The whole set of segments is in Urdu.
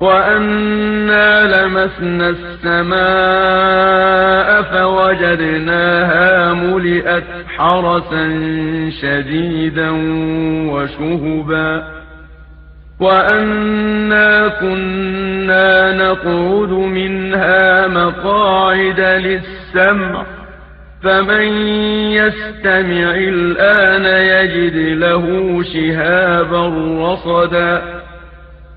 وأنا لمسنا السماء فوجدناها ملئت حرسا شديدا وشهبا وأنا كنا نقعد منها مقاعد للسمع فمن يستمع الآن يجد له شهابا رصدا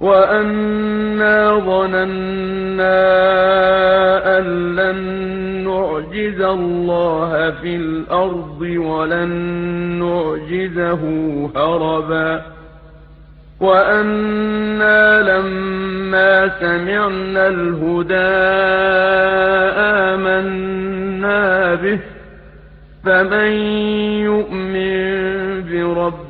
وأنا ظننا أن لن نعجز الله في الأرض ولن نعجزه هربا وأنا لما سمعنا الهدى آمنا به فمن يؤمن بربه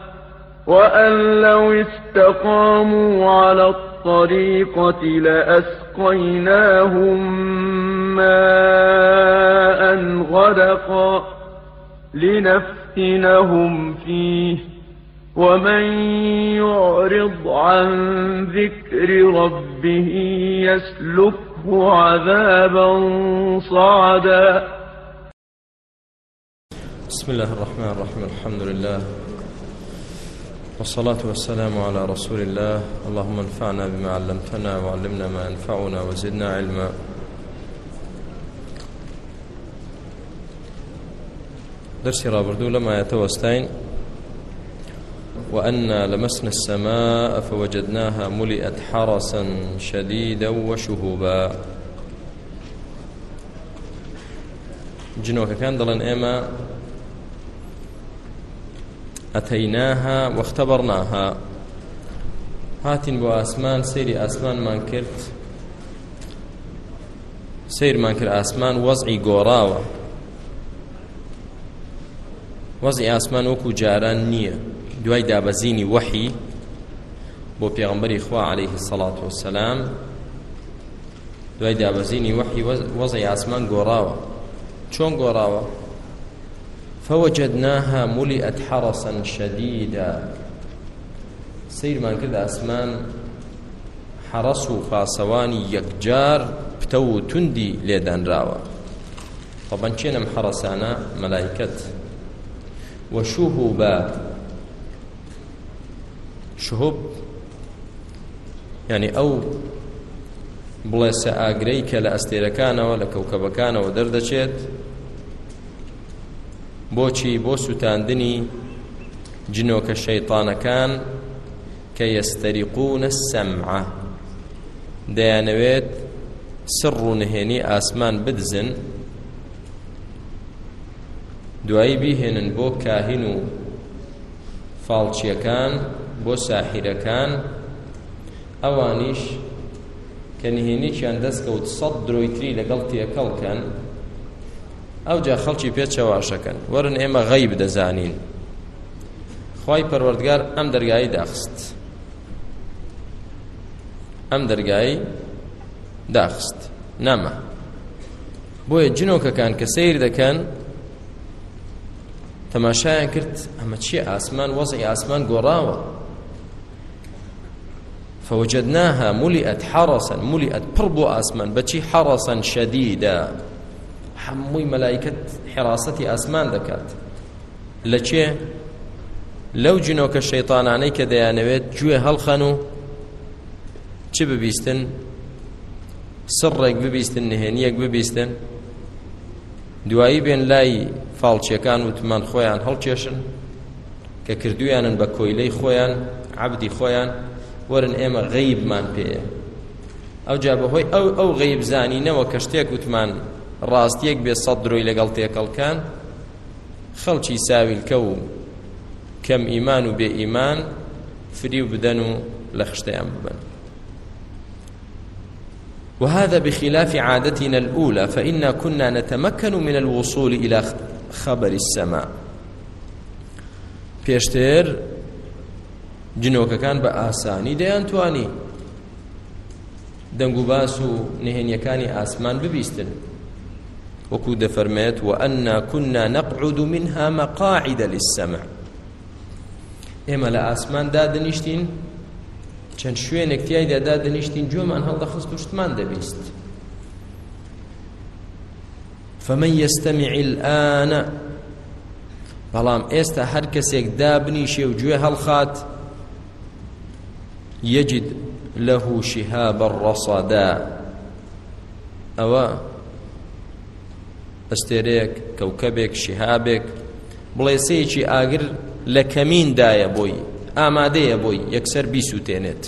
وأن لو استقاموا على الطريقة لأسقيناهم ماء غدقا لنفتنهم فيه ومن يعرض عن ذكر ربه يسلكه عذابا صعدا بسم الله الرحمن الرحيم الحمد لله والصلاة والسلام على رسول الله. اللهم انفعنا بما علمتنا وعلمنا ما ينفعنا وزدنا علما. درسي رابردو لما يتوستين وأنا لمسنا السماء فوجدناها ملئت حرسا شديدا وشهبا جنوك كان دلن إما أتيناها واختبرناها. هاتن بو آسمان، سيري آسمان من كرت. سير من كر آسمان وضعي قوراوة. وضعي آسمان وكو جاران نية. دوای دابەزینی وەحی بۆ پێغمبەری خوا عليه الصلاة والسلام. دوای دابەزینی وەحی وەزەی ئاسمان گۆڕاوە چۆن گۆڕاوە فوجدناها ملئت حرسا شديدا. سير من كذا أسمان حرسوا فاسواني يكجار، بتو تندي ليدان راوا. طبعا كينم حرسانا؟ ملائكة وشهبا شهب يعني أو بڵێ سە ئاگرەی کە لە ئەستێرەکانەوە لە بۆچی بۆ سووتاندنی جنۆکە شەیطانەکان کە یەستەریقونە سەمعە دەیانەوێت سڕ و نهێنی ئاسمان بدزن، دوایی بیهێنن بۆ کاهین و فاڵچیەکان، بۆ ساحیرەکان. ئەوانیش کە نهێنییان دەستکەوت سەد درۆیتری لەگەڵ تێکەڵکەن ئەو جا خەڵکی پێ چاواشەکەن. وەرن ئێمە غەی بدەزانین خی پەروەردگار ئەم دەرگایی داخست. ئەم دەرگایی داخست. نەمە بۆیە جنۆکەکان کە سیر دەکەن، تەماشایان کرد، ئەمە چیە ئاسمان، وەزعی ئاسمان گۆڕاوە؟ فوجدناها ملئت حرسا، ملئت پربو آسمان بچی حرسا هەمووی شديدا حموي ملائكة حراستي آسمان دكات لچه لو جنوك الشيطاناني كديانويت جوه هالخنو چه ببیستن؟ سڕێک ببیستن، نهێنیەک ببیستن؟ دوایی بێن لای فاڵچیەکان وتمان خۆیان هەڵکێشن؟ کە کردویانن بە کۆیلەی خۆیان عبدی خۆیان ورن ئێمە غەیبمان پێەیە ئەو جا بەهۆی ئەو ئەو غەیب زانینەوە کە شتێک وتمان ڕاستیەک بێ سەد درۆی لەگەڵ تێکەڵکان خەڵکی ساویلکە و کەم ئیمان و بێ ئیمان، فری و بدەن و لە خشتیان ببن وهذا بخلاف عادتنا الأولى، فإنا كنا نتمكن من الوصول إلى خبر السماء. بيشتر جنۆکەکان بە ئاسانی دەیان توانی دەنگ و باس و نهێنیەکانی ئاسمان ببیستن. وەکو دەفەرمێت وأنا كنا نقعد منها مقاعد للسمع ئێمە لە ئاسمان دادنیشتین چەند شوێنێک تیایدا دادنیشتین جۆمان هەڵدەخست و شتمان دەبیست فمن يستمع الآن بلام بەڵام ئێستا هەر کەسێک دابنیشێ و گوێ هەڵخات يجد له شهاب الرصدا أو استيريك كوكبك، شهابك. بڵێسەیەکی ئاگر لە کەمین دایە بۆی ئامادەیە بۆی یەکسەر بیسووتێنێت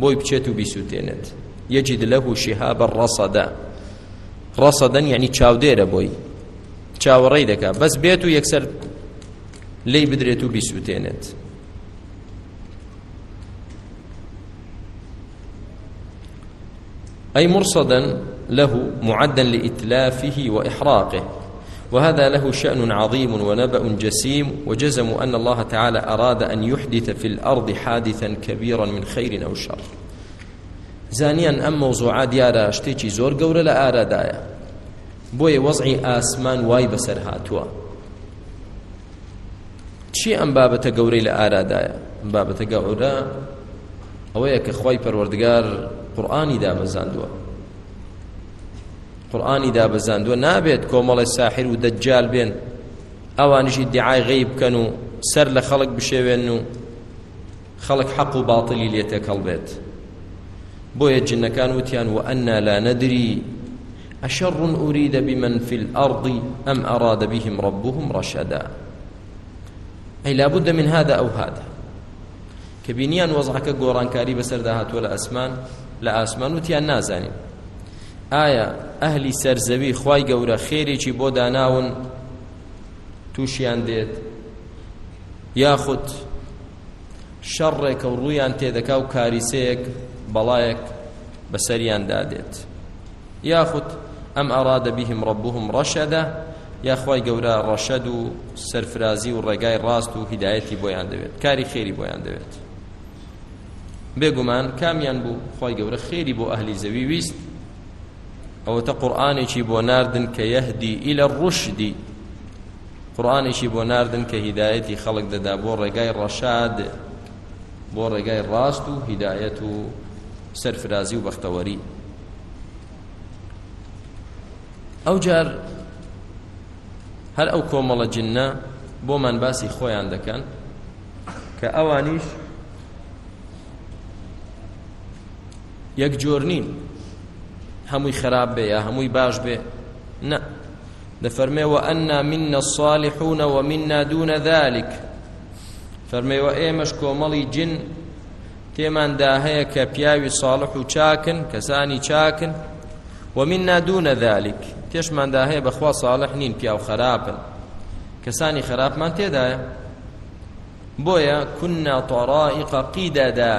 بۆی بچێت و بیسووتێنێت یەجد لەه شیها بە ڕەسەدا ڕەسەدەن یعنی چاودێرە بۆی چاوەڕێی دەکا بەس بێت و یەکسەر لی بدرێت و بیسووتێنێت أي مرصدا له معدا لإتلافه وإحراقه. وهذا له شأن عظيم ونبأ جسيم وجزموا أن الله تعالى أراد أن يحدث في الأرض حادثا كبيرا من خير أو شر. زانيا أم موضوعات ديارا اشتيكي زور قورة لآرا دايا. بوي وضعي آسمان واي بسر هاتوا. چی ئەم بابەتە گەورەی لە ئارادایە؟ بابەتە گەورە ئەوەیە کە خی پەروەردگار قورآانی دابەزاندووە قورآانی دابەزاندووە نابێت کۆمەڵی ساحر و دەجال بێن. ئەوانیشی دیعای غەیب بکەن و سەر لە خەڵک بشێوێن و خەڵک حەق و باڵی لێتێکەڵ بێت. بۆیە جنەکان وتیان و ئەنا لا ندری. أشر أريد بمن في الأرض أم أراد بهم ربهم رشدا. أي لابد من هذا أو هذا. كبينيان وضعك قوران كاري بسر داهات ولا أسمان، لا أسمان وتيان نازاني. آية أهلي سرزوي خواي قورا خيري چي بودا ناون توشيان ديت ياخد شرك ورويان تيدكا وكاريسيك بلايك بسريان دادت ياخد أم أراد بهم ربهم رشدا يا خوای گەورە ڕەشەد و سەرفرازی و ڕێگای ڕاست و هیدایەتی بۆیان دەوێت، کاری خێری بۆیان دەوێت. بێگومان، کامیان بوو خی گەورە خێری بۆ ئەهلی زەوی ویست. ئەوە تە قورآانێکی بۆ ناردن کە یەهدی ئیلە ڕوشدی قورآانێکی بۆ ناردن کە هیدایەتی خەڵک دەدا بۆ ڕێگای ڕەشاد بۆ ڕێگای ڕاست و هیدایەت و سەرفرازی و بەختەوەری ئەو جار هەر ئەو کۆمەڵە جنە بۆمان باسی خۆیان دەکەن کە ئەوانیش یەک جۆر نین هەمووی خراپ بێ یا هەمووی باش بێ؟ نە دەفەرمێوە ئەنا منە الصالحون ومنا دون ذلك. فەرمێوە ئێمەش کۆمەڵی جن تێماندا هەیە کە پیاوی صالح و چاکن، کەسانی چاکن. ومنا دون ذلك. تێشماندا هەیە بەخوا صالح نین، پیا و خراپن. کەسانی خراپمان تێدایە؟ بۆیە كنا طرائق قیدەدا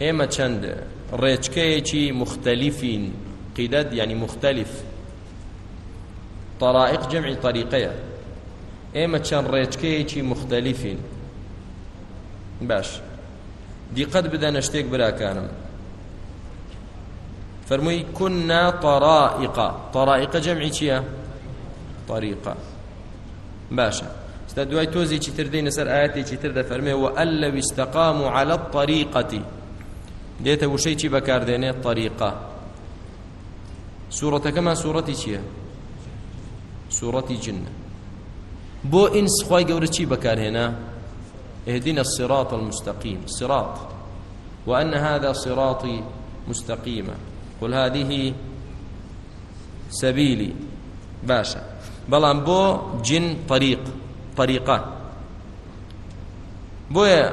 ئێمە چەند ڕێچکەیەکی مختلفین قیدەد یعنی مختلف طرائق جمعی طریقەیە. ئێمە چەند ڕێچکەیەکی مختلفین باش. دیقەت بدەنە شتێک براکانم. فرمي كنا طرائق. طرائق جمع چيا طريقة باشە ستا دوای تۆزێکی تر دەینە سەر ئاەتێکی تر دەفەرمێ و ئەل لەو استەقام و على الطريقة. دێتە وشەی چی بەکاردێنێ طریقە سوورەتەکەمان سوورەتی چییە؟ سوورەتی جنە بۆ ئینس خی گەورە چی بەکارهێنا؟ اهدنا الصراط المستقيم. صراط. وأن هذا صراطي مستقيما. قل هذه سبيلي. باشا. بلان بو جن طريق. طريقة بويا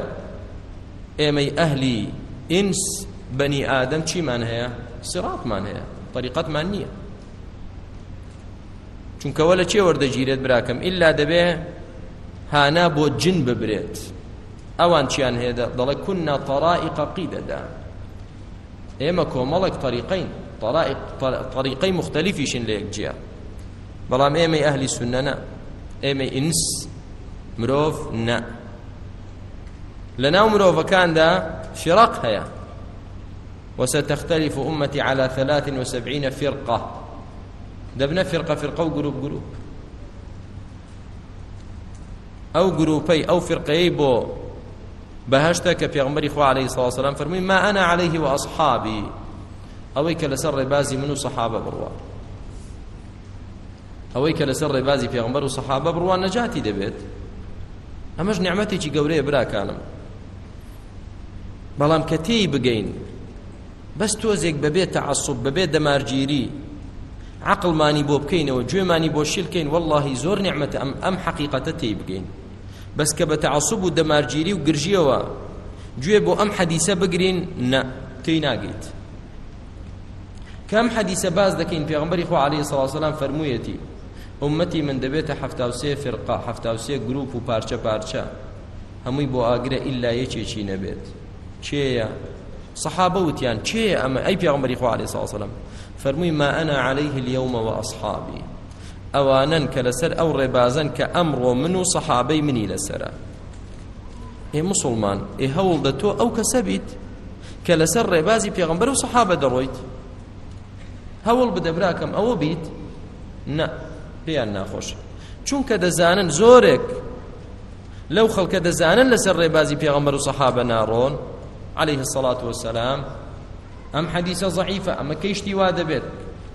ايمي أهلي إنس بني آدم چی من هيا صراط من هيا طريقة من نية چونکە وە لە چێ وەردەگیرێت براکەم؟ ئللا دەبێ هانا بۆ جن ببرێت. ئەوان چیان هەیە دەڵێ کوننا طرائق قیدەدا. ئێمە کۆمەڵێک طریقین. طریقەی مختلفیشن لە یەکجیا بەڵام ئێمەی ئەهلی سنەنە ئێمەی ئینس مرۆڤ نە لە ناو مرۆڤەکاندا فرق هەیە وستختلف أمتي على ثلاث وسبعين فرقة. دبنا فرقة فرقة وجروب جروب أو جروبي، أو فرقي بو بهشتك في غمر إخوة عليه الصلاة والسلام فرمي، ما أنا عليه وأصحابي. أويك لسر بازي منو صحابة بروا أويك لسر بازي في غمر صحابة بروا نجاتي دبيت. أمش نعمتي كي قوري برا كانم بلام كتي بقين بس توزيك ببيت تعصب ببيت دمارجيري عقل ماني بو بكين وجوي ماني بو شلكين والله زور نعمة أم, أم حقيقة تيبقين بس كبتعصب ودمارجيري وقرجيوا جوي بو أم حديثة بقرين نا تيناقيت كم حديثة باز دكين في غنبري خو عليه الصلاة والسلام فرمويتي أمتي من دبيت حفتا وسي فرقة حفتا وسي جروب وبارشا بارشا همي بو آقرة إلا يشي شي نبيت شيء صحابة وتيان شيء أما أي في غنبري خو عليه الصلاة والسلام فرموي ما أنا عليه اليوم وأصحابي أوانا كلسر أو ربازا كأمر منو صحابي مني لسرا إيه مسلمان إيه هول دتو أو كسبيت كلسر ربازي في غنبر وصحابة درويت هول بدبراكم أو بيت نا بيان ناخوش چونك دزانن زورك لو خلق دزانن لسر ربازي في غنبر وصحابة نارون عليه الصلاة والسلام. ام حديث ضعيفه اما كيشتي واده بيت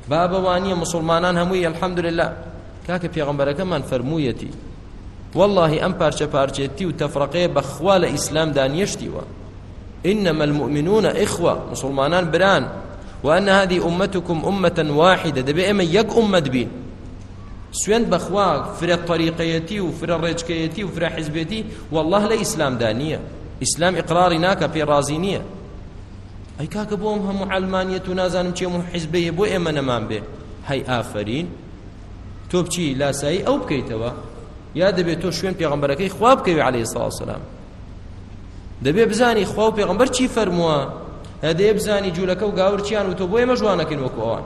بابا وانيه مسلمانان هموي الحمد لله كاك پیغمبر كمان فرمويتي. والله ام پارچه پارچه و تفرقه بخوال اسلام دانيشتي و انما المؤمنون اخوه مسلمانان بران. وان هذه امتكم امه واحده دبي اما يق امه بين سوين بخوا فر الطريقيتي وفر الرجكيتي وفر حزبيتي. والله لا اسلام دانيه اسلام اقرار ناك في رازينيه ئەی کاکە بۆم هەموو علمانیت و نازانم چێم و حیزبەیە بۆ ئێمە نەمان بێ. هەی ئافرین، تۆ بچی لاسایی ئەو بکەیتەوە. یا دەبێت تۆ شوێن پێغمبەرەکەی خوا بکەوی عليه سڵ سلام دەبێ بزانی خوا و پێغمبەر چی فەرمووە؟ هەدەیە بزانی جوولەکە و گاورچیان و تۆ بۆ ئێمە جوانەکەین وەکو ئەوان.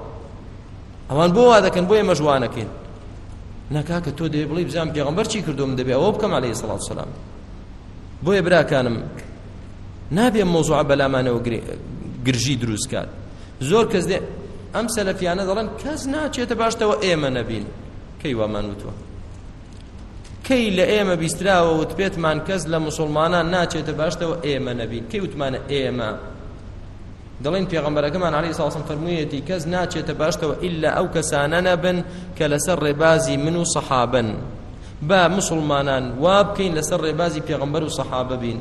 ئەوان بۆ وا دەکەن، بۆ ئێمە جوانەکەین. ناکاکە تۆ دەبێ بڵی بزان پێغمبەر چی کردوم؟ دەبێ ئەوە بکەم عليه سڵات سلام بۆیە براکانم نابێ مۆزوع بەلامانەوە گرژی دروست کات. زۆر کەس دێ ئەم سەلەفیانە دەڵێن، کەس ناچێتە باشتەوە ئێمە نەبین. کەی وامان وتوە؟ کەی لە ئێمە بیستراوە وت پێتمان کەس لە مسلمانان ناچێتە باشتەوە ئێمە نەبین؟ کەی وتمانە ئێمە؟ دەڵێن پێغەمبەرەکەمان علی ساسم فەرموویەتی کەس ناچێتە باشتەوە ئللا ئەو کەسانە نەبن کە لەسەر ڕێبازی من و سەحابن. با مسلمانان وا بکەین لەسەر ڕێبازی پێغەمبەر و سەحابە بین.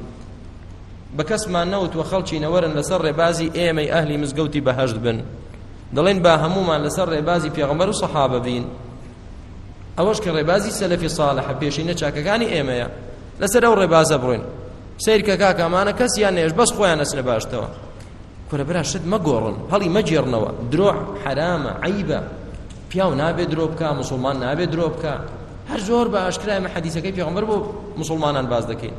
بكس ما نوت وخلشي نورن لسر بازي ايمي اهلي مزقوتي بهجد بن. دلين با هموما لسر بازي في غمر صحابه بين اوش كربازي سلفي صالح بيشي نچاكا كاني ايميا لسر او رباز بروين سير كاكا كمان كس يعني بس خويا ناس نباشتوا كره برا شد ما غورن هلي ما دروع حرام عيبه بياو نابي دروبكا مسلمان نابي دروبكا هر زور با اشكرا ما حديثه كيف غمر بو مسلمانان باز دكين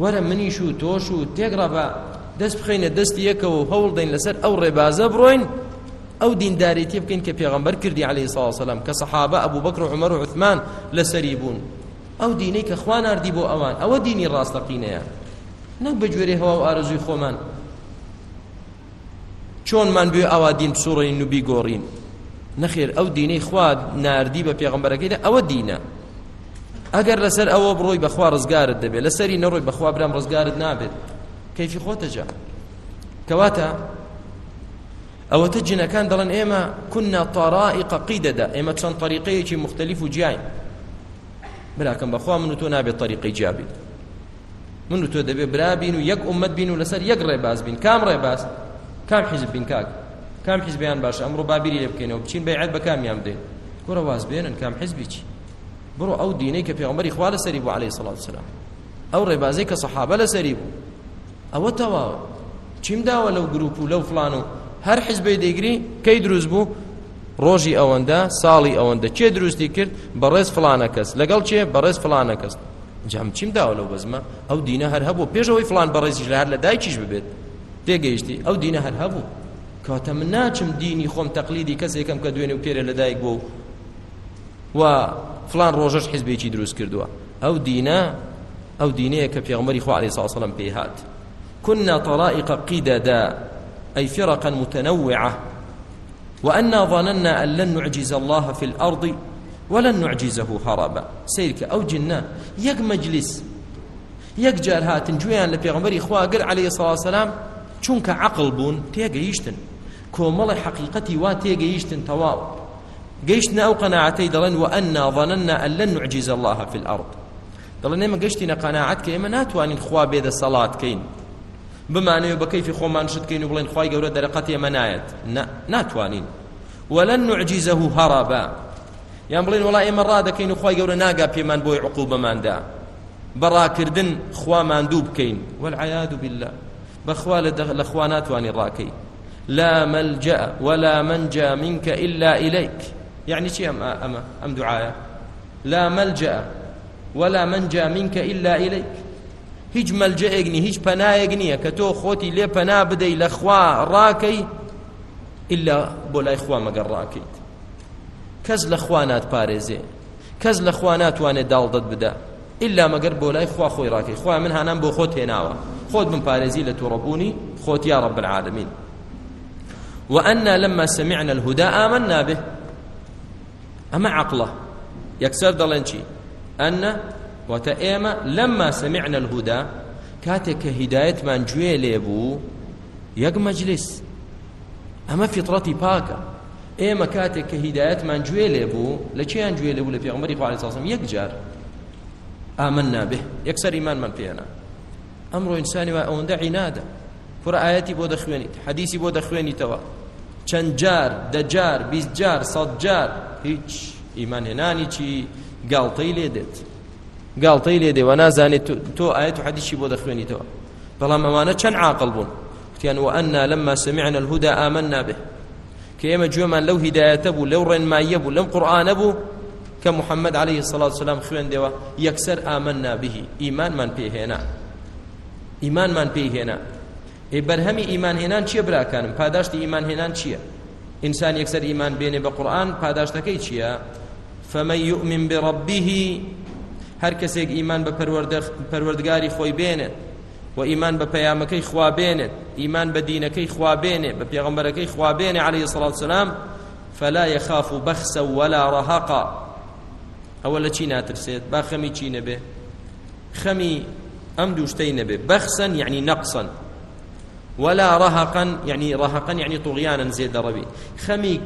وەرە منیش و تۆش و تێگڕا بە دەست بخینە، دەستی یەکەوە و هەوڵ دەین لەسەر ئەو ڕێبازە بڕۆین. ئەو دینداریتی بکەین کە پێغەمبەر کردی عليه سڵ سلام کە سەحابە ئەبوو بەکر و عمەر و عثمان لەسەری بوون. ئەو دینەی کە خوا ناردی بۆ ئەوان، ئەوە دینی ڕاستەقینەیە. نەک بە گوێرەی هەوا و ئارزوی خۆمان. چۆنمان بێ ئەوا دین سوڕین و بیگۆڕین نەخێر، ئەو دینەی خوا ناردی بە پێغەمبەرەکەیدا ئەوە دینە. ئەگەر لەسەر ئەوە بڕۆی بەخوا ڕزگارت دەبێت لەسەری نەڕۆی بەخوا برام رزگار ڕزگارت نابێت. کەیفی خۆتەجا کەواتە؟ ئەوەتە جنەکان دەڵێن ئێمە كنا طرائق قیدەدا، ئێمە چەند طریقەیەکی مختلف و جیاین. براکەم، بەخوا من و تۆ نابێت طریقی جیابین من و تۆ دەبێت برابین و یەک ئومەت بین و لەسەر یەک ڕێباز بین. کام ڕێباز؟ کام حیزب بین کاک کام حیزبیان باشە ئەمڕۆ بابیری لێ بکەینەوە، بچین بەیعەت بە کامیان بدەین. گۆرە واز بێنن کام حیزبی چی. بڕۆ ئەو دینەی کە پێغەمبەری خوا لەسەری بوو عەلەیهی سەڵات وسەلام ئەو ڕێبازەی کە سەحابە لەسەری بوو. ئەوە تەواوە. چیم داوە لەو گروپ و لەو فلان و هەر حیزبەی دەیگری کەی دروست بوو؟ ڕۆژی ئەوەندە ساڵی ئەوەندە چێ دروستی کرد؟ بەڕێز فلانە کەس. لەگەڵ چێ؟ بەڕێز فلانە کەس. جام چیم داوە لەو بەزمە. ئەو دینە هەر هەبوو. پێشەوەی فلان بەڕێزیش لە هەر لە دایکیش ببێت. تێگەیشتی ئەو دینە هەر هەبوو. کەواتە من ناچم دینی خۆم تەقلیدی کەسێکم کە دوێنێ و پێرە لە دایک بوو و فلان ڕۆژەش حیزبێکی دروست کردووە. ئەو دینە، ئەو دینەیە کە پێغمەری خوا عەلەیهی سڵام وسەلام پێی هات. كنا طرائق قددا أي فرقا متنوعة. وأنا ظننا أن لن نعجز الله في الأرض ولن نعجزه هربا. سيرك، أو جنة، يك مجلس، يك جار هاتن جويان لبيغمبري إخوة قل عليه الصلاة والسلام چونك عقل بون تيغا يشتن كومل حقيقتي وا تيغا يشتن تواو قيشتنا أو قناعتي دلن وأنا ظننا أن لن نعجز الله في الأرض. دلن ما قيشتنا قناعتك إما ناتوانين خوا بيد الصلاة كين. بمعنى بكيف خۆمان شت کەین و بڵێن خی گەورە دەرەقەت ئێمە نایەت ناتوانین ولن نعجزه هربا. يعني بلين یان بڵێن وڵا ئێمە ڕادەکەین و خی گەورە ناگا پێمان بۆی عقوبەماندا بەڕاکردن خوامان دوو بکەین والعیاد بالله. بەخوا لە خوا ناتوانین ڕاکەی لا ملجأ ولا منجا منك إلا إليك. يعني شيء أم أم أم دعاء؟ لا ملجأ ولا منجا منك إلا إليك. هیچ مەلجەیەک نی هیچ پەنایەک نییە کە تۆ خۆتی لێ پەنا بدەی لە خوا ڕاکەی ئللا بۆ لای خوا مەگەڕ ڕاکەیت کەس لە خوا نات پارێزێ کەس لە خوا ناتوانێت داڵدت بدە ئللا مەگەر بۆ لای خوا خۆی ڕاکەی خوا من هانام بۆ خۆت هێناوە رب العالمین وأنا لما سمعنا الهدى آمنا به. أما عقله. يكسر دلنشي أن وتأيما لما سمعنا الهدى، كاتك هداية من جوي ليبو يق مجلس. أما فطرتي باكا إيما كاتك هداية من جوي ليبو لكي أن جوي ليبو لفي عمري عليه الصلاة والسلام يقجار آمنا به. يكسر إيمان من فينا. أمر إنساني وأون عنادا فرا آياتي بو دخويني حديثي بو دخويني توا جار دجار جار صد جار هیچ ایمان چی گالطی لیدت گالطی لیده و نازانی تو, تو و حدیثی بود اخوینی تو بلا موانا چند عاقل بون كان وأنا لما سمعنا الهدى آمنا به كيما جوما لو هداية بو لو رن ما يبو لو قرآن بو كمحمد عليه الصلاة والسلام خوين ديوا يكسر آمنا به إيمان من بيه برهمی ایمان هنان چیه برا کانم پاداشت ایمان هنان چیه؟ انسان یکسر ایمان بینه با قرآن، پاداشتکی چیه؟ فمن یؤمن بربه، هر کسی ایمان به پروردگاری خوی بینه و ایمان به پیامکی خوا بینه، ایمان به دینکی خوا بینه، به پیغمبرکی خوا بینه، علیه الصلاة والسلام، فلا يخاف بخسا ولا رهقا اولا چی ناترسید؟ با خمی چی نبه؟ خمی ام دوشتی نبه. بخسا يعني یعنی نقصا ولا رهقا يعني رهقا یعنی يعني طغيانا زيد الربي خمي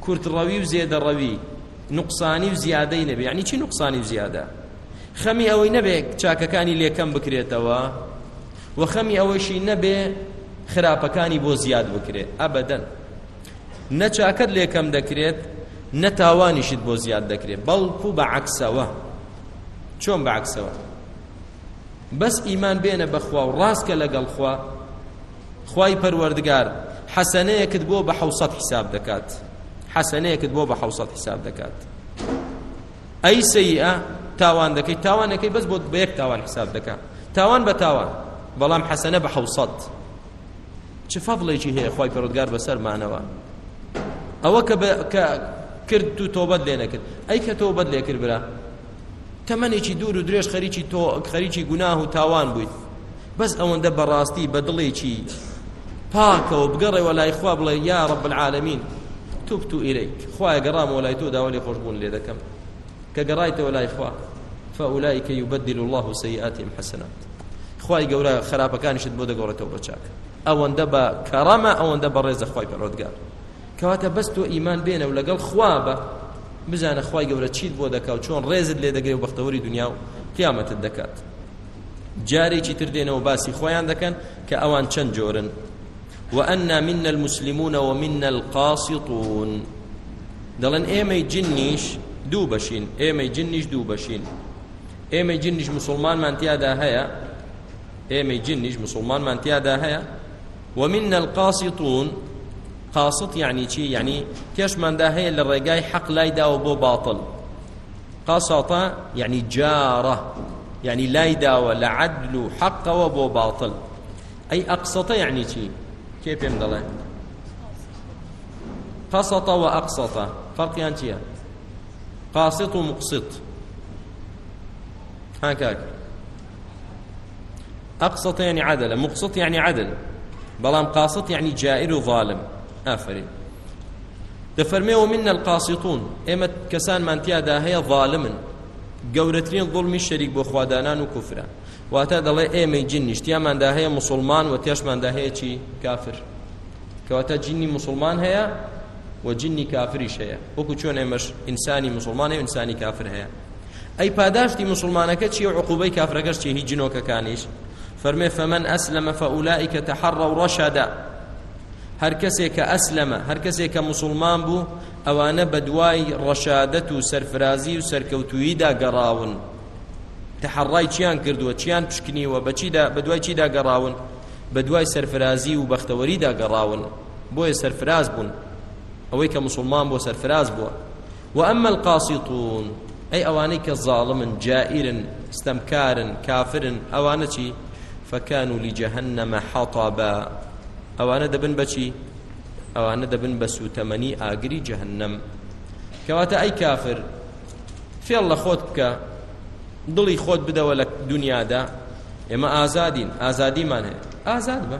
كرت الروي وزيد الروي نقصاني وزيادة نبي يعني یعنی شي نقصاني وزيادة خمي أو نبي شاكا كاني لي كم بكريتوا وخمي أو شي نبي خرابة كاني بو زياد بكري أبدا نشاكد لي كم دكريت نتاواني شد بو زياد دكري بل كو بعكسوا شون بعكسوا بس إيمان بين بخوا وراسك لقل خوا خواي پروردگار حسنه كد بو بحوصات حساب دكات حسنه كد بو بحوصات حساب دكات اي سيئه تاوان دكي تاوان دكي بس بود بيك تاوان حساب دكا تاوان بتاوان بلام حسنه بحوصات چه فضل يجي هي خواي پروردگار بسر معنوا او ك ك كرد توبد لنا كد اي كتوبد لك برا. تمني چي دور دريش خريچي تو خريچي گناه و تاوان بويت بس اون دبر راستي بدلي چي پاک و بگەڕێ وەلای خوا بڵێ، یا رب العالمین تبت إليك. خوای گەڕام وەلای تۆ داوای خۆشبوون لێ دەکەم. کە گەڕایتە وەلای خوا فأولئك يبدل الله سيئاتهم حسنات. خواي گەورە خراپەکانیشت بۆ دەگەڕێتەوە بە چاک. ئەوەندە بە کەڕەمە، ئەوەندە بە ڕێزە خی پەرۆدگار. کەواتە بەس تۆ ئیمان بێنە و لەگەڵ خوا بە، بزانە خی گەورە چیت بۆ دەکا و چۆن ڕێزت لێ دەگەی و بەختەوەری دنیا و قیامەتت دەکات. جارێکی تر دێنەوە باسی خۆیان دەکەن کە ئەوان چەند جۆرن. وأنا منا المسلمون ومنا القاسطون دلن ايمي جنيش دو بشين ايمي جنيش دو بشين ايمي جنيش مسلمان من تيادا هيا ايمي جنيش مسلمان من تيادا هيا ومنا القاسطون قاسط يعني شي يعني كيش من دا هيا للرقاي حق لا يداو بو باطل قاسطة يعني جارة يعني لا يداو لعدل حق وبو باطل أي أقسط يعني شي كيف يمدله قسط وأقسط فرق يانتيا قاسط و مقسط ومقسط هكاك أقسط يعني عدل مقسط يعني عدل بلام قاسط يعني جائر وظالم آفرين دفرمي ومنا القاسطون إما كسان من تيادا هي ظالما قورترين ظلمي الشريك بخوادانان وكفرا واتا دڵێ ئێمەی جننی شتیاmanدا هەیە مسلمان و تێشماندا هەیە چی؟ کافر. کەواتە جننی مسلمان هەیە و جننی کافریش هەیە. وەکو چۆن ئێمەش ئینسانی مسلمانە و ئینسانی کافر هەیە. ئەی پاداشتی مسلمانەکە چی و عقوبەی کافرەکەش چی هیچ جنۆکەکانیش. فەرمێ فەمەن ئەسلمە فەئولائیکە تەحەڕە و ڕەشەدا هەر کەسێک کە ئەسلمە هەر کەسێک کە مسلمان بوو، ئەوانە بە دوای ڕەشادەت و سەرفرازی و سەرکەوتوییدا گەڕاون. تحڕای چیان کردووە، چیان پشکنیوە بەچیدا بە دوای چیدا گەڕاون بە دوای سەرفرازی و بەختەوەریدا گەڕاون بۆیە سەرفراز بوون. ئەوەی کە مسلمان بۆ سەرفراز بووە. وأما القاسطون أي أوانيك الظالم جائر استمكار كافر أوانتي فكانوا لجهنم حطبا أوانا دبن بشي أوانا دبن بسو تمني آقري جهنم كواتا أي كافر في الله خودك دڵی خۆت بدەوە لە دنیادا، ئێمە ئازادین. ئازادیمان هەیە ئازاد بە.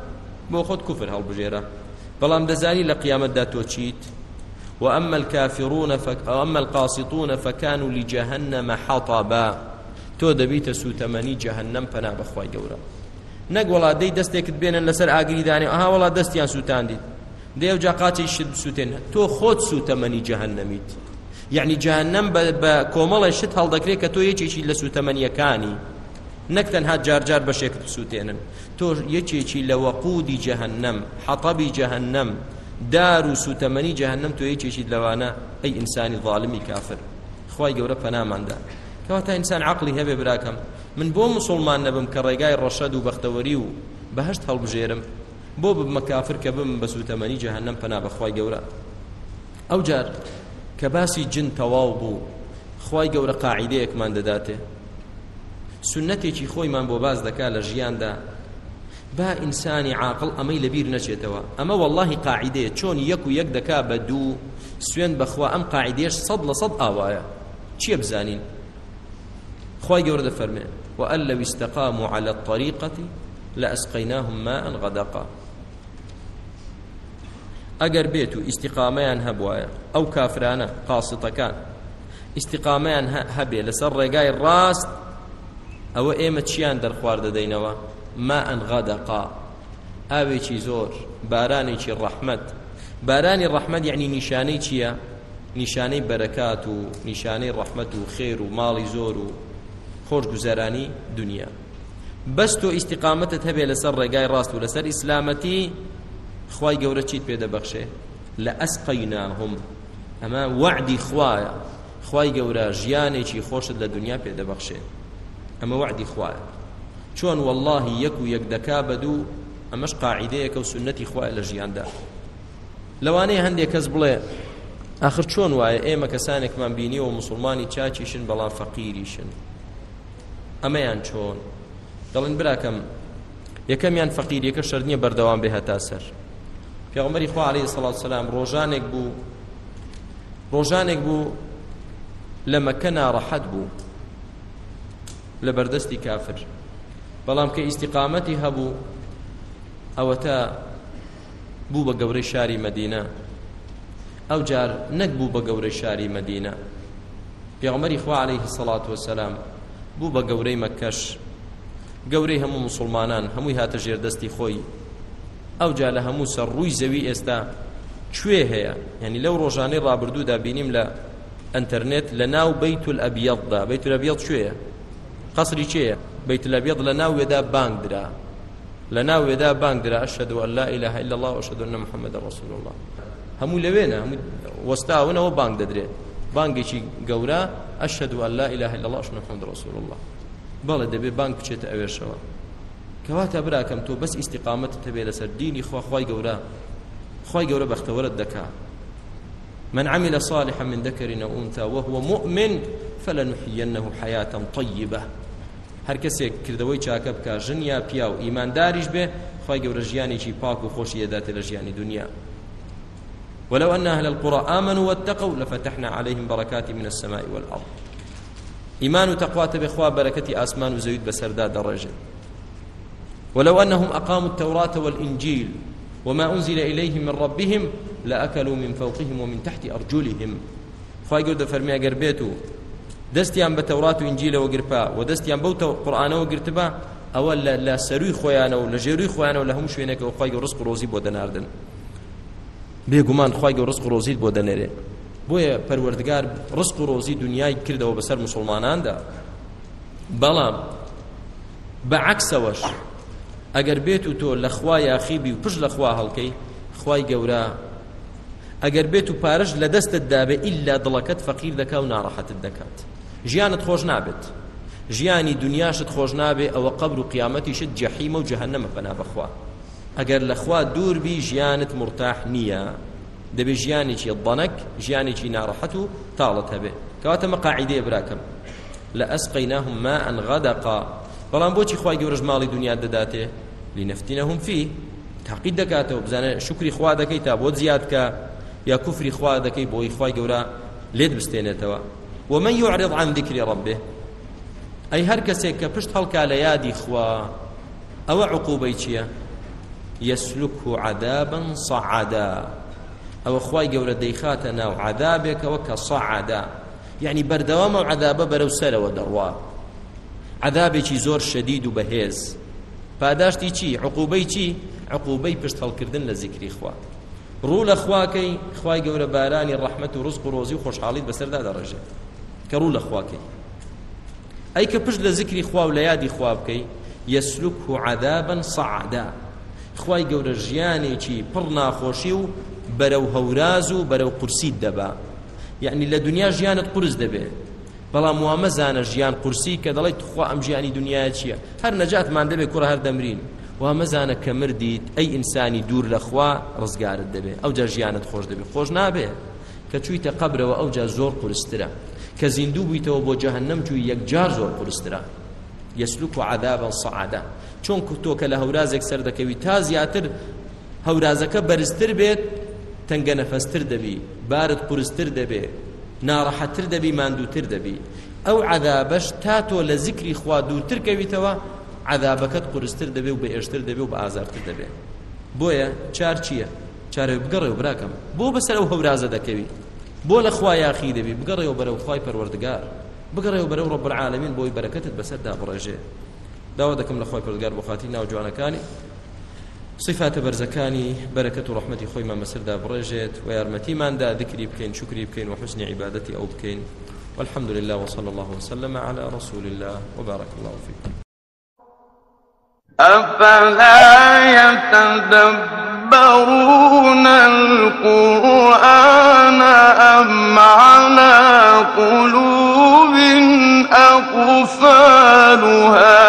بۆ خۆت کوفر هەڵبژێرە. بەڵام دەزانی لە قیامەتدا تۆ چیت؟ وأما الكافرون فك... وأما القاسطون فكانوا لجهنم حطبا تو دبيت سوتمني جهنم فنا بخواي جورا نق والله دي دستك بين لسر آقري داني ها والله دستيان سوتان دي ديو جاقاتي شد سوتين تو خود سوتمني جهنميت يعني جهنم بكومل شت هل ذكري كتو يجي شيء لسوتمنية كاني نكتن هاد جار جار بشيك بسوتين تو يجي شيء لوقود جهنم حطب جهنم، دار سوتمني جهنم تو يجي شيء لوانا أي إنسان ظالمي كافر خواي جورا فنام عنده كواتا إنسان عقلي هبه براكم من بو مسلمان نبم كرقاي الرشاد وبختوري بهشت هل بجيرم بو بمكافر كبم بسوتمني جهنم فنا بخواي جورا أو جار كباسي جن تواو بو خواي گەورە قاعدەیەکمان دەداتێ. سنتێکی خۆیمان بۆ باز دەکا لە ژیاندا، با ئینسانی عاقل ئەمەی لەبیر نەچێتەوە. ئەمە واللهی قاعدەیە، چۆن یەک و یەک دەکا بە دوو سوێن بەخوا ئەم قاعدێش سەد لە سەد ئاوایە. چییە بزانین؟ خواي گەورە دەفەرمێ. وأن لو استقاموا على الطريقة لأسقيناهم ماء غدقا. اگر بيتو استقاميان هبوايا او كافرانا قاسطه كان استقاميان هبي لسر رقاي الراس او ايمت شيان در خوارد دينوا ما ان غدقا. اوي چي زور باراني چي الرحمت باراني الرحمت يعني نشاني چيا نشاني بركات نشاني رحمت یعنی خير مالي زور خوش گزاراني دنيا بس تو استقامتت هبي لسر رقاي راس ولسر اسلامتي خواي گەورە چیت پێ دەبەخشێ؟ لە ئەسقەیناهم. ئەمە وعدی خوایە خواي گەورە ژیانێکی خۆشت لە دنیا پێ دەبەخشێ. ئەمە وعدی خوایە چۆن والله یەک و یەک دەکا بەدوو، ئەمەش قاعدەیەکە و سنەتی خوایە لە ژیاندا. لەوانەیە هەندێک کەس بڵێ، آخر چۆن وایە، ئێمە کەسانێکمان بینیەوە و مسلمانی چاچیشن بەڵام فەقیریشن ئەمەیان چۆن؟ دەڵێن براکەم، یەکەمیان فەقیریەکە شەر نییە بەردەوام بێ هەتا سەر. پیغمبری خوا علیه الصلاة والسلام روزانێک بوو روزانێک بوو لە مەکە ناڕەحەت بوو، لە بەردەستی کافر. بەڵام کە ئیسیقامەتی هەبوو، ئەوە تا بوو بە گەورەی شاری مەدینە. ئەو جار نەک بوو بە گەورەی شاری مەدینە. پیغمبری خوا علیه الصلاة والسلام بوو بە گەورەی مەکەش. گەورەی هەموو مسلمانان، هەمووی هاتە ژێردەستی خۆی. ئەو جا لە هەموو سەر ڕووی زەوی ئێستا کوێ هەیە؟ یعنی لەو ڕۆژانەی ڕابردوودا بینیم لە ئەتەرنێت لە ناو بیت الأبيضدا بیت الأبيض کوێیە قصری چێیە بیت الأبيض لە ناو وێدا بانگ درا. لە ناو وێدا بانگ درا. أشهد أن لا إله إلا الله وأشهد أن محمد رسول الله همو هەموو لەوێنە، هەموو وەستاونەوە بانگ دەدرێت. بانگێکی گەورە أشهد أن لا إله إلا الله وأشهد أن محمد رسول الله بەڵێ دەبێ بانگ بچێتە ئەوێشەوە. کەواتە براکەم تۆ بەس ئیسیقامەت تەبێ لەسەر دینی خوا خوای گەورە. خوای گەورە بەختەوەرت دەکا. من عمل صالحا من ذكر أو أنثى وهو مؤمن فلنحيينه حياة طيبة. هر کەسێک کردەوەی چاکە بکە ژن یا پیا و ئیمانداریش بێ خی گەورە ژیانێکی پاک و خۆشی دەداتێ لە ژیانی دنیا. ولو أن أهل القرى آمنوا واتقوا لفتحنا عليهم بركات من السماء والأرض. إيمان وتقوى بخوا بركة آسمان وزيد بسرداد الرجل ولو أنهم أقاموا التوراة والإنجيل وما أنزل إليهم من ربهم لأكلوا من فوقهم ومن تحت أرجلهم. خواهي قد فرمي أقر بيتو دستيان بتوراة وإنجيل وقربا ودستيان بوتا قرآن وقرتبا أول لا, سروي خويانا ولا جيروي خويانا ولا هم شوينك وخواهي رزق روزي بودناردن بێگومان خی گە ڕست ڕۆزیت بۆ دەنێرێ بۆیە پەروەردگار ڕست و ڕۆزی دنیای کردەوە بەسەر مسلماناندا بەڵام بەعکسەوەش ئەگەر بێت و تۆ لە خوا یاخیبی و پشت لە خوا هەڵکەی خی گەورە. ئەگەر بێت و پارش لە دەستت دابێ ئللا دڵەکەت فەقیر دەکا و ناڕەحەتت دەکات. ژیانت خۆش نابێت. ژیانی دنیاشت خۆش نابێ، ئەوە قبر و قیامەتیشت جەحیمە و جەهەنەمە پەنا بەخوا. ئەگەر لەخوا دوور بی، ژیانت مرتاح نییە. دەبێ ژیانێکی ضەنەک ژیانێکی ناڕەحەت و تاڵت هەبێ کەواتە مە قاعیدەیە براکەم. لە ئەسقەیناهم ماء غەدەقا بەڵام بۆچی خوای گەورەش ماڵی دنیا دەداتێ؟ لنفتنهم فيه تحقیق دەکاتەوە بزانە شکری خوا دەکەی تا بۆ زیاد کە یا کوفری خوا دەکەی بۆی خوای گەورە لێت بستێنێتەوە. ومن يعرض عن ذكر ربه؟ أي هر كسي كبشت هلكا ليادي خوا أو عقوبة چيا يسلكه عذابا صعدا. أو خواي قولة ديخاتنا وعذابك وكصعدا يعني بردوام وعذاب برو سر ودروا عذابك زور شديد وبهيز پاداشتی چی؟ عقوبەی چی؟ عقوبەی پشت هەڵکردن لە زیکری خوا. ڕوو لە خواکەی خوای گەورە بارانی ڕەحمەت و ڕزق و ڕۆزی و خۆشحاڵیت بەسەردا دەڕێژێت کە ڕوو لە خواکەی. ئەی کە پشت لە زیکری خوا و لە یادی خوا بکەی يسلكه عذابا صعدا خوای گەورە ژیانێکی پڕ ناخۆشی و بەرەو هەوراز و بەرەو قورسیت دەبا. یعنی لە دنیا ژیانت قرس دەبێت بەڵام وامەزانە ژیان قورسی کە دەڵێت تخوا ئەم ژیانی دنیا چییە؟ هەر نەجاتمان دەبێت کوڕ هەر دەمرین. وامەزانە کە مردیت ئەی ئینسانی دوور لە خوا ڕزگارت دەبێت ئەو جا ژیانت خۆش دەبێت خۆش نابێ کە چوویتە قبرەوە ئەو جا زۆر قورسترە. کە زیندوو بوویتەوە بۆ جەهنەم چووی یەکجار زۆر قورسترە. يسلك عذابا صعدا. چون تو کە لە هەورازێک سەر دەکەوی تا زیاتر هەورازەکە بەرزتر بێت، تەنگە نەفەستر دەبی. بارت قورستر دەبێت ناڕەحەتر دەبی ماندووتر دەبی. ئەو عذابەش تا تۆ لە زیکری خوا دوورتر کەویتەوە، عذابەکەت قورستر دەبێ و بە ئێشتر دەبێ و بە ئازارتر دەبێ. بۆیە چار چییە؟ چارە بگەڕێ و براکەم. بۆ بەسەر ئەو هەورازە دەکەوی. بۆ لە خوا یاخی دەبی، بگەڕێ و بەرەو خوای پەروەردگار. بگەڕێ و بەرەو ڕۆ العالمین بۆی بەرەکەتت بەسەردا بڕێژێ داوا دەکەم لە خۆی پرگار بۆ ناو جوانەکانی. صفات برزكاني بركة رحمتي خوي ما مسر دا برجت ويرمتي من دا ذكري بكين شكري بكين وحسن عبادتي أو بكين والحمد لله وصلى الله وسلم على رسول الله وبارك الله فيكم أفلا يتدبرون القرآن أم على قلوب أقفالها